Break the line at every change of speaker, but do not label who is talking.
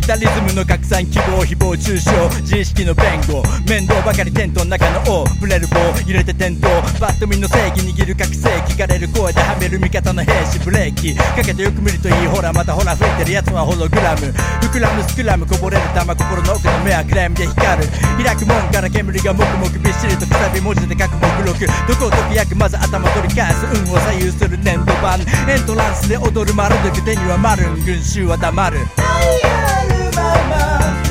いたリズムの拡散希望誹謗中傷自意識の弁護。面倒ばかりテントの中の王触れる棒入れて転倒。バットミンの正義握る覚醒聞かれる声ではめる味方の兵士ブレーキかけてよく見るといいほらまたほら増えてるやつはホログラム膨らむスクラムこぼれる玉心の奥の目はクライムで光る開く門から煙がもくもくびっしりとくさび文字で書く目録どこを解き焼くまず頭取り返す運を左右する粘土板エントランスで踊る丸で手には丸。群衆は黙る。
愛あるまま